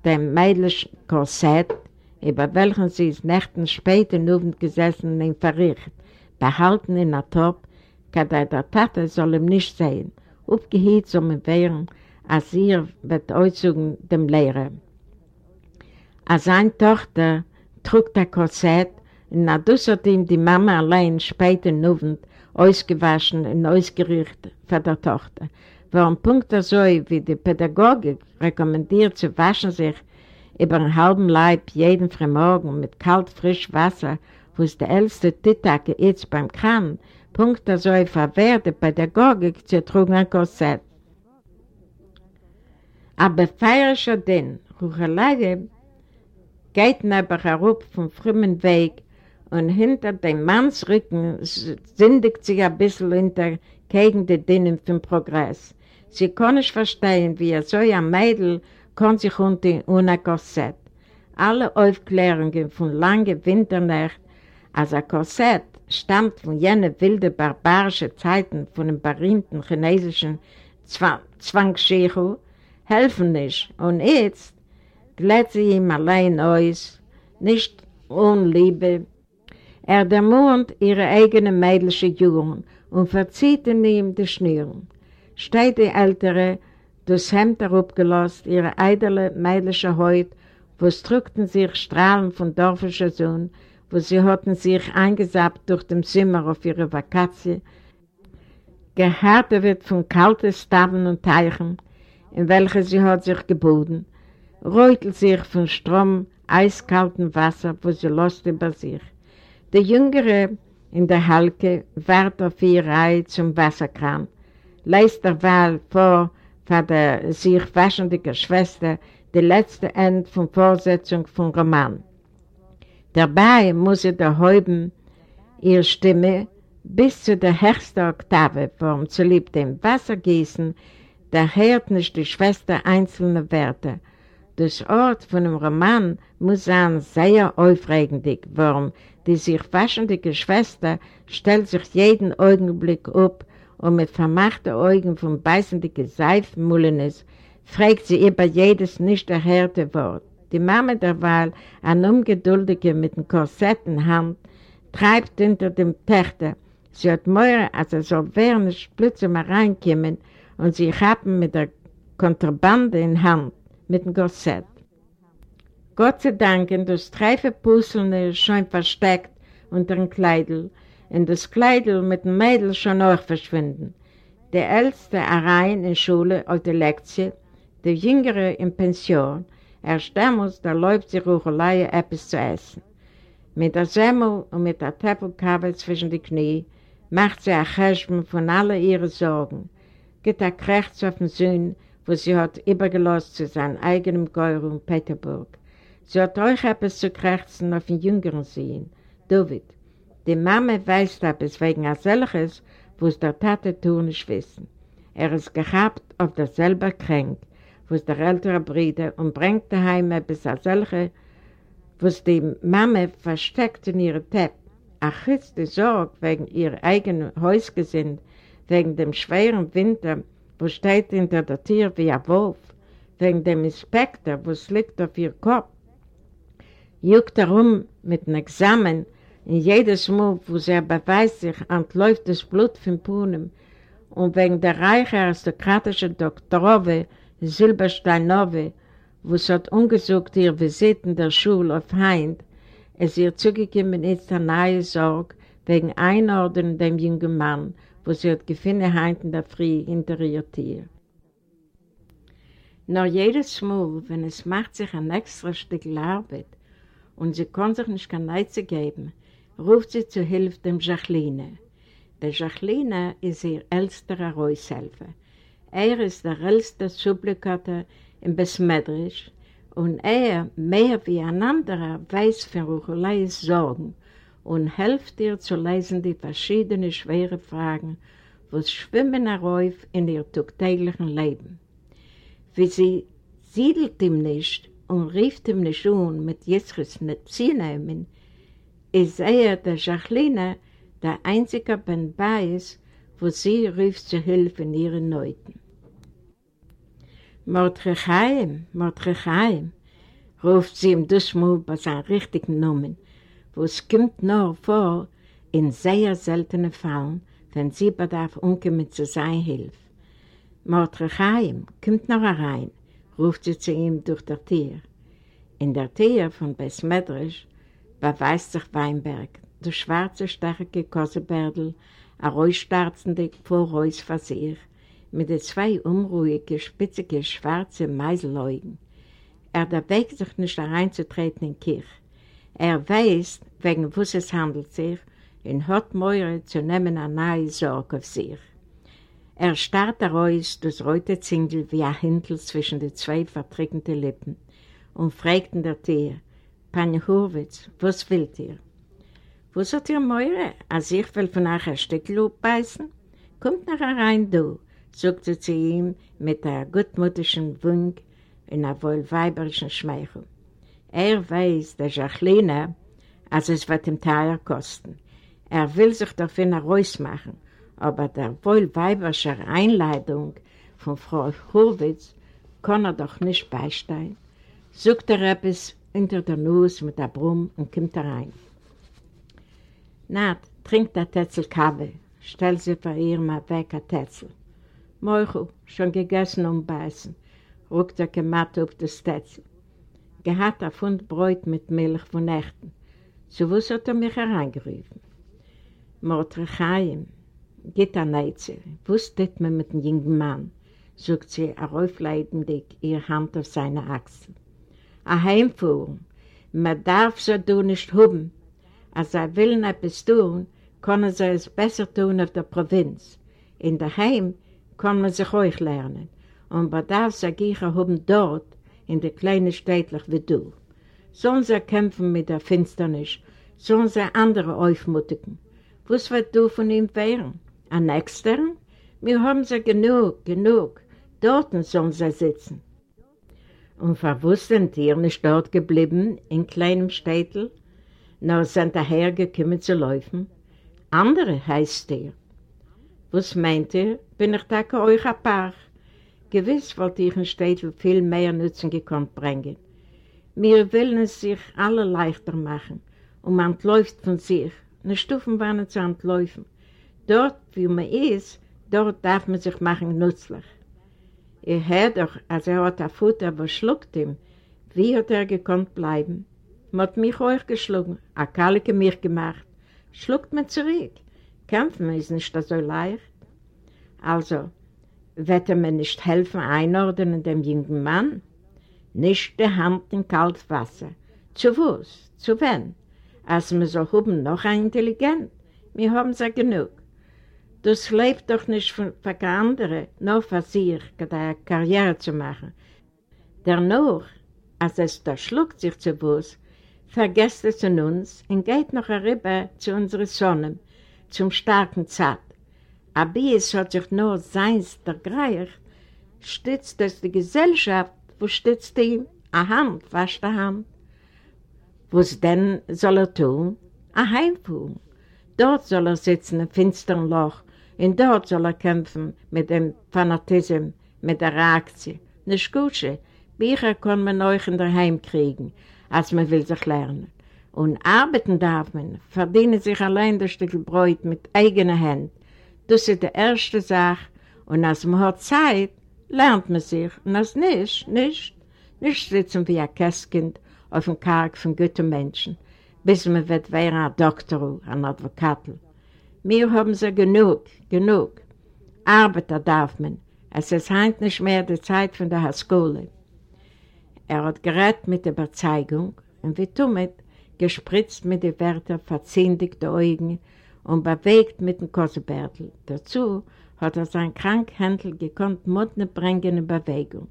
dem mädlichen Korsett, über welchen sie es Nächten später nur gesessen und verricht, behalten in der Top, kada der Tate soll ihm nicht sehen, aufgehielt soll ihm wehren, als ihr wird äußern dem Lehrer. Als seine Tochter trug der Korsett und dadurch hat ihm die Mama allein später nuvend ausgewaschen und ausgerichtet für die Tochter. Warum Punkt so, wie die Pädagogik rekommendiert zu waschen sich über einen halben Leib jeden Frühmorgen mit kalt, frisch Wasser, wo es der älteste Tittake jetzt beim Kran, Punkt also verwehrt die Pädagogik zu trugen ein Korsett. Aber feierischer denn, Ruchelage geht neben herup vom frühen Weg und hinter dem Mannsrücken sindigt sich ein bisschen hinter gegen die Dinnen vom Progress. Sie kann nicht verstehen, wie so ein Mädel kann sich unter ohne Korsett. Alle Aufklärungen von langen Winternacht als ein Korsett stammt von jenen wilden barbarischen Zeiten von dem berühmten chinesischen Zwangschechu, helfen nicht. Und jetzt glätt sie ihm allein aus, nicht ohne Liebe. Er dämmert ihre eigene mädelsche Jugend und verzieht in ihm die Schnüren. Steht die Ältere, das Hemd herabgelost, ihre eidele mädelsche Haut, wo es drückten sich Strahlen von dorfischer Sonne, wo sie hatten sich eingesappt durch den Zimmer auf ihre Vakatie, gehärtet wird von kalten Staben und Teichen, in welche sie hat sich geboten, reutelt sich von Strom, eiskaltem Wasser, wo sie lost über sich. Der Jüngere in der Halke wart auf ihre Reihe zum Wasserkran, leist der Wahl vor, für die sich waschende Schwester, die letzte End von Vorsetzung von Roman. Dabei muss sie der Häuben ihre Stimme bis zu der höchsten Oktave, warum zu lieb dem Wassergießen, da hört nicht die Schwester einzelne Werte. Das Ort von dem Roman muss sein sehr aufregendig, warum die sich waschende Schwester stellt sich jeden Augenblick ab und mit vermachten Augen von beißenden Seifenmullenes fragt sie über jedes nicht erhörte Wort. Die Mama derweil, ein Ungeduldige mit dem Korsett in Hand, treibt hinter dem Pächter. Sie hat mehr, als er soll während des Splitzen mal reinkommen und sie haben mit der Kontrabande in Hand, mit dem Korsett. Gott sei Dank, in das Treife Pusseln schon versteckt unter dem Kleidel, und das Kleidel mit dem Mädel schon auch verschwinden. Der Älteste rein in Schule auf der Lektion, der Jüngere in Pension, erst damals, da läuft sich Ruchelei etwas zu essen. Mit der Semmel und mit der Teppelkabel zwischen die Knie macht sie ein Cheshben von allen ihren Sorgen, geht er Krechts auf den Sohn, wo sie hat übergelost zu seinem eigenen Geur in Peterburg. Sie hat euch etwas zu krächzen auf den jüngeren Sohn, David. Die Mama weiß etwas wegen solches, wo es der Tate tun nicht wissen. Er ist gehabt auf derselbe Kränk, wo es der ältere Bruder und bringt daheim etwas solche, wo es die Mama versteckt in ihre Tepp. Ach, ist die Sorge wegen ihr eigenen Häusgesind, wegen dem schweren Winter, wo steht hinter der Tür wie ein Wolf, wegen dem Inspektor, wo es liegt auf ihr Kopf, juckt herum mit einem Examen, in jedes Mal, wo sie beweist sich, entläuft das Blut von Punem, und wegen der reichen aristokratischen Doktorove, Silbersteinove, wo es hat ungesucht ihr Visiten der Schule auf Heind, es ihr zugekommen ist eine neue Sorge wegen Einordnung dem jungen Mann, wo sie hat gefunden Heint in der Früh hinter ihr Tier. Nur jedes Mal, wenn es macht sich ein extra Stück Arbeit und sie kann sich nicht keine Neize geben, ruft sie zu Hilfe dem Jacqueline. Der Jacqueline ist ihr älterer Reushelfer. Er ist der älteste Supplikator in Besmedrisch und er, mehr wie ein anderer, weiß von Rucheleis Sorgen und hilft ihr zu lesen die verschiedenen schweren Fragen, was schwimmen herauf in ihr tagtäglichen Leben. Wie sie siedelt ihm nicht und rief ihm nicht um mit Jesres Nezinehmen, ist er, der Jacqueline, der einzige Ben Beis, wo sie rief zu Hilfe in ihren Neuten. Mordrechaim, Mordrechaim, ruft sie ihm Duschmul bei seinem richtigen Namen, wo es kommt nur vor, in sehr seltenen Fällen, wenn sie bedarf umkommen zu sein Hilfe. Mordrechaim, kommt noch herein, ruft sie zu ihm durch der Tür. In der Tür von Besmedrisch beweist sich Weinberg, der schwarze, starke Kosebärdel, ein räuschstarzende Vorhäus für sich, mit den zwei unruhigen, spitzigen, schwarzen Meiselaugen. Er erwägt sich nicht hereinzutreten in die Kirche. Er weiß, wegen was es handelt sich, und hat Meure zu nehmen eine neue Sorge auf sich. Er starrt heraus das rote Zingel wie ein Hintel zwischen den zwei vertrickenden Lippen und fragt in der Tür, Pani Hurwitz, was wollt ihr? Was hat ihr Meure? Als ich will von euch ein Stück Lob beißen? Kommt nachher rein, du, sagte sie zu ihm mit einem gutmütigen Wunk und einem wohl weiberischen Schmeichel. Er weiß, der Jacqueline, als es wird ihm teuer kosten. Er will sich davon herausmachen, aber der wohl weiberische Einleitung von Frau Hurwitz kann er doch nicht beistehen. Sucht er etwas hinter der Nuss mit der Brumm und kommt herein. Nat, trink der Tetzel Kaffee, stell sie vor ihr mal weg, ein Tetzel. Moichu, schon gegessen und beißen, rückt er gemacht auf das Tetzel. Gehat ein Pfund Bräut mit Milch von Nächten. So hat er mich hereingerufen. Mordrechaim, geht an Neize, wusstet man mit dem jungen Mann, sagt sie, aufleidendig, ihr Hand auf seine Achsel. Ein Heimfuhren, man darf so du nicht haben. Als er will etwas tun, können sie es besser tun auf der Provinz. In der Heim kann man sich euch lernen. Und man darf sich ich haben dort, in der kleinen Städtlich wie du. Sollen sie kämpfen mit der Finsternis, sollen sie andere aufmutigen. Was wird du von ihm wehren? Ein extern? Wir haben sie genug, genug. Dort sollen sie sitzen. Und verwusst sind ihr nicht dort geblieben, in kleinem Städtel, nur sind dahergekommen zu laufen? Andere heißt ihr. Was meint ihr? Bin ich da euch ein Paar? Gewiss wollte ich in Städtel viel mehr Nutzen gekonnt bringen. Wir wollen es sich alle leichter machen und man entläuft von sich. Eine Stufen waren zu entläufen. Dort, wie man ist, dort darf man sich machen nützlich. Ihr hört doch, als er hat ein Futter, was schluckt ihm, Wie hat er gekonnt bleiben? Man hat mich euch geschlagen, a Kalike mich gemacht. Schluckt mir zurück. Kämpfen ist nicht so leicht. Also, wird er mir nicht helfen einordnen dem jungen Mann? Nicht die Hand in kaltes Wasser. Zu was? Zu wen? Als wir so haben noch ein Intelligent. Wir haben sie genug. Das lebt doch nicht für, für andere, nur für sich, eine Karriere zu machen. Dennoch, als es da schluckt sich zu was, vergesst es in uns und geht noch rüber zu unseren Sonnen, zum starken Zart. Es hat sich nur seins der Greier, stützt es die Gesellschaft, wo stützt ihm? A Hand, wascht die Hand. Was denn soll er tun? A Heimfuhr. Dort soll er sitzen im finsteren Loch und dort soll er kämpfen mit dem Fanatismus, mit der Reaktion. Nicht gut, Bücher kann man euch in der Heim kriegen, als man will sich lernen. Und arbeiten darf man, verdienen sich allein das Stück Brot mit eigenen Händen. Das ist die erste Sache. Und als man hat Zeit, lernt man sich. Und als nicht, nicht, nicht sitzen wie ein Kästkind auf dem Karg von guten Menschen, bis man wird werden ein Doktor, ein Advokat. Wir haben sie genug, genug. Arbeiten darf man. Es ist heint nicht mehr die Zeit von der Schule. Er hat gerät mit Überzeugung und wie damit gespritzt mit den Wörtern verzindigte Augen und bewegt mit dem Kosebärtel. Dazu hat er sein Krankhändel gekonnt Mutne bringen in Bewegung.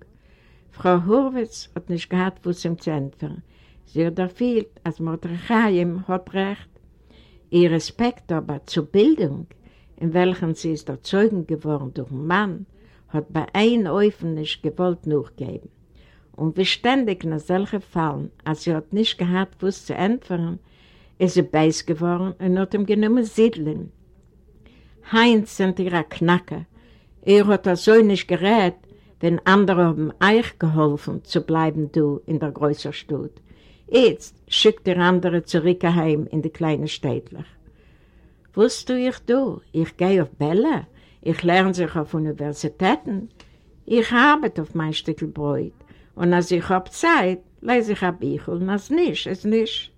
Frau Hurwitz hat nicht gehabt, wo sie ihm zu entfernen. Sie hat erfüllt, als Mordechaiim hat recht. Ihr Respekt aber zur Bildung, in welchem sie ist erzeugen geworden durch einen Mann, hat bei einem Eufen nicht gewollt nachgeben. Und wie ständig nach solchen Fällen, als sie hat nicht gehabt, wo es zu entfernen, ist sie beiß geworden und hat ihm genommen Siedeln. Heinz sind ihre Knacker. Er hat das so nicht gerät, wenn andere haben euch geholfen, zu bleiben du in der größeren Stadt. Jetzt schickt der andere zurück heim in die kleine Städtlich. Was tue ich du? Ich gehe auf Bälle. Ich lerne sich auf Universitäten. Ich arbeite auf mein Stück Brot. Und als ich habe Zeit, lese ich ein Bücher. Und als nicht, ist nicht.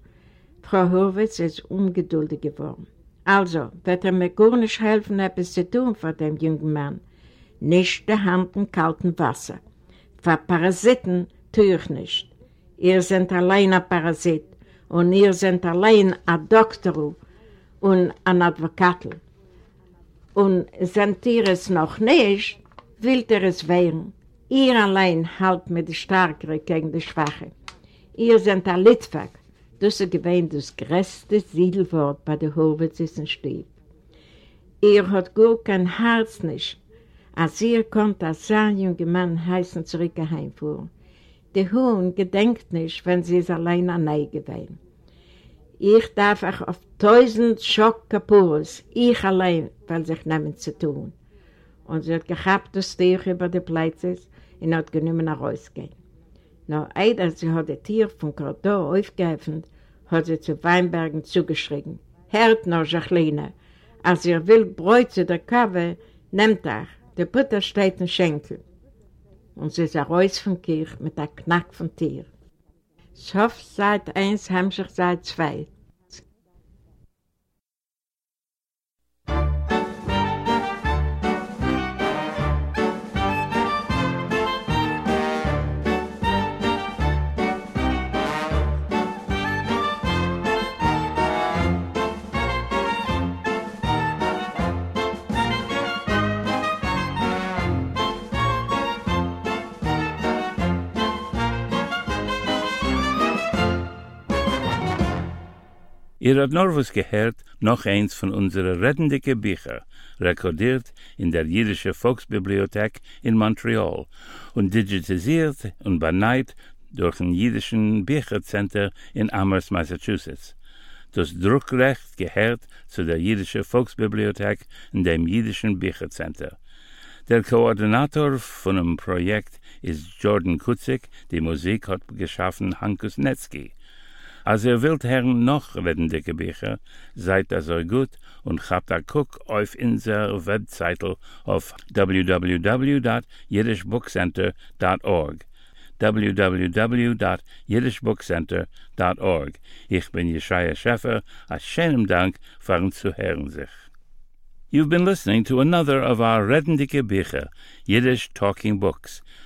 Frau Hurwitz ist ungeduldig geworden. Also, wird er mir gar nicht helfen, etwas zu tun für den jungen Mann. Nicht die Hand in kaltem Wasser. Für Parasiten tue ich nicht. Ihr seid allein ein Parasit und ihr seid allein ein Doktor und ein Advokat. Und seid ihr es noch nicht, wollt ihr es werden. Ihr allein halt mit der Starkere gegen die Schwache. Ihr seid ein Litwag. Das ist gewähnt das größte Siedelwort bei der Horwitzischen Stieb. Ihr hat gar kein Herz nicht, als ihr kommt als ein junger Mann heißen zurück heimfuhren. Der Huhn gedenkt nicht, wenn sie es allein an gewähnt. Ich darf auch auf tausend Schock kaputt, ich allein, weil sich nehmen zu tun. Und sie hat gehabt das Tier über die Plätze und hat genommen nach rausgehen. Noch eider sie hat das Tier vom Korridor aufgeöffnet, hat sie zu Weinbergen zugeschrieben. Hört noch, Jacqueline, als ihr will Bräut zu der Kave, nehmt euch, der Butter steht im Schenkel. Und sie ist raus vom Kirch mit einem Knack von Tier. Schof seit eins, Hemmschicht seit zwei. Ihr habt noch was gehört, noch eins von unseren rettendicke Bücher, rekordiert in der Jüdische Volksbibliothek in Montreal und digitalisiert und beneit durch ein Jüdischen Büchercenter in Amherst, Massachusetts. Das Druckrecht gehört zu der Jüdische Volksbibliothek in dem Jüdischen Büchercenter. Der Koordinator von dem Projekt ist Jordan Kutzik, die Musik hat geschaffen Hankus Netzki. Als ihr wilt hern noch redende Gebücher, seid das so gut und habt a guck auf inser Webseite auf www.jedishbookcenter.org www.yiddishbookcenter.org. Ich bin Yeshaya Scheffer. A shenem dank farn zu hören sich. You've been listening to another of our Redendike Bicher, Yiddish talking books,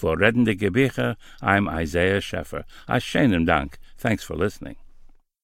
For Redende Gebiche, I'm Isaiah Scheffer. A Dank. Thanks for listening.